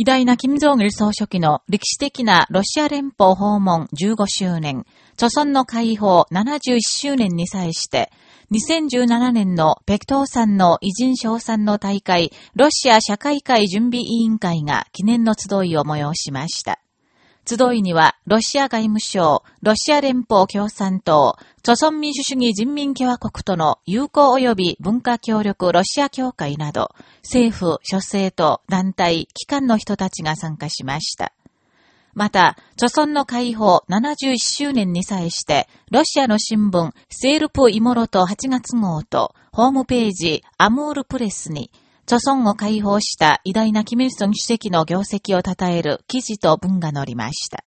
偉大な金正義総書記の歴史的なロシア連邦訪問15周年、著村の解放71周年に際して、2017年の北東山の偉人賞賛の大会、ロシア社会会準備委員会が記念の集いを催しました。集いには、ロシア外務省、ロシア連邦共産党、著存民主主義人民共和国との友好及び文化協力ロシア協会など、政府、諸政党、団体、機関の人たちが参加しました。また、著村の解放71周年に際して、ロシアの新聞、セールプ・イモロと8月号と、ホームページ、アムールプレスに、著村を解放した偉大なキム・イルソン主席の業績を称える記事と文が載りました。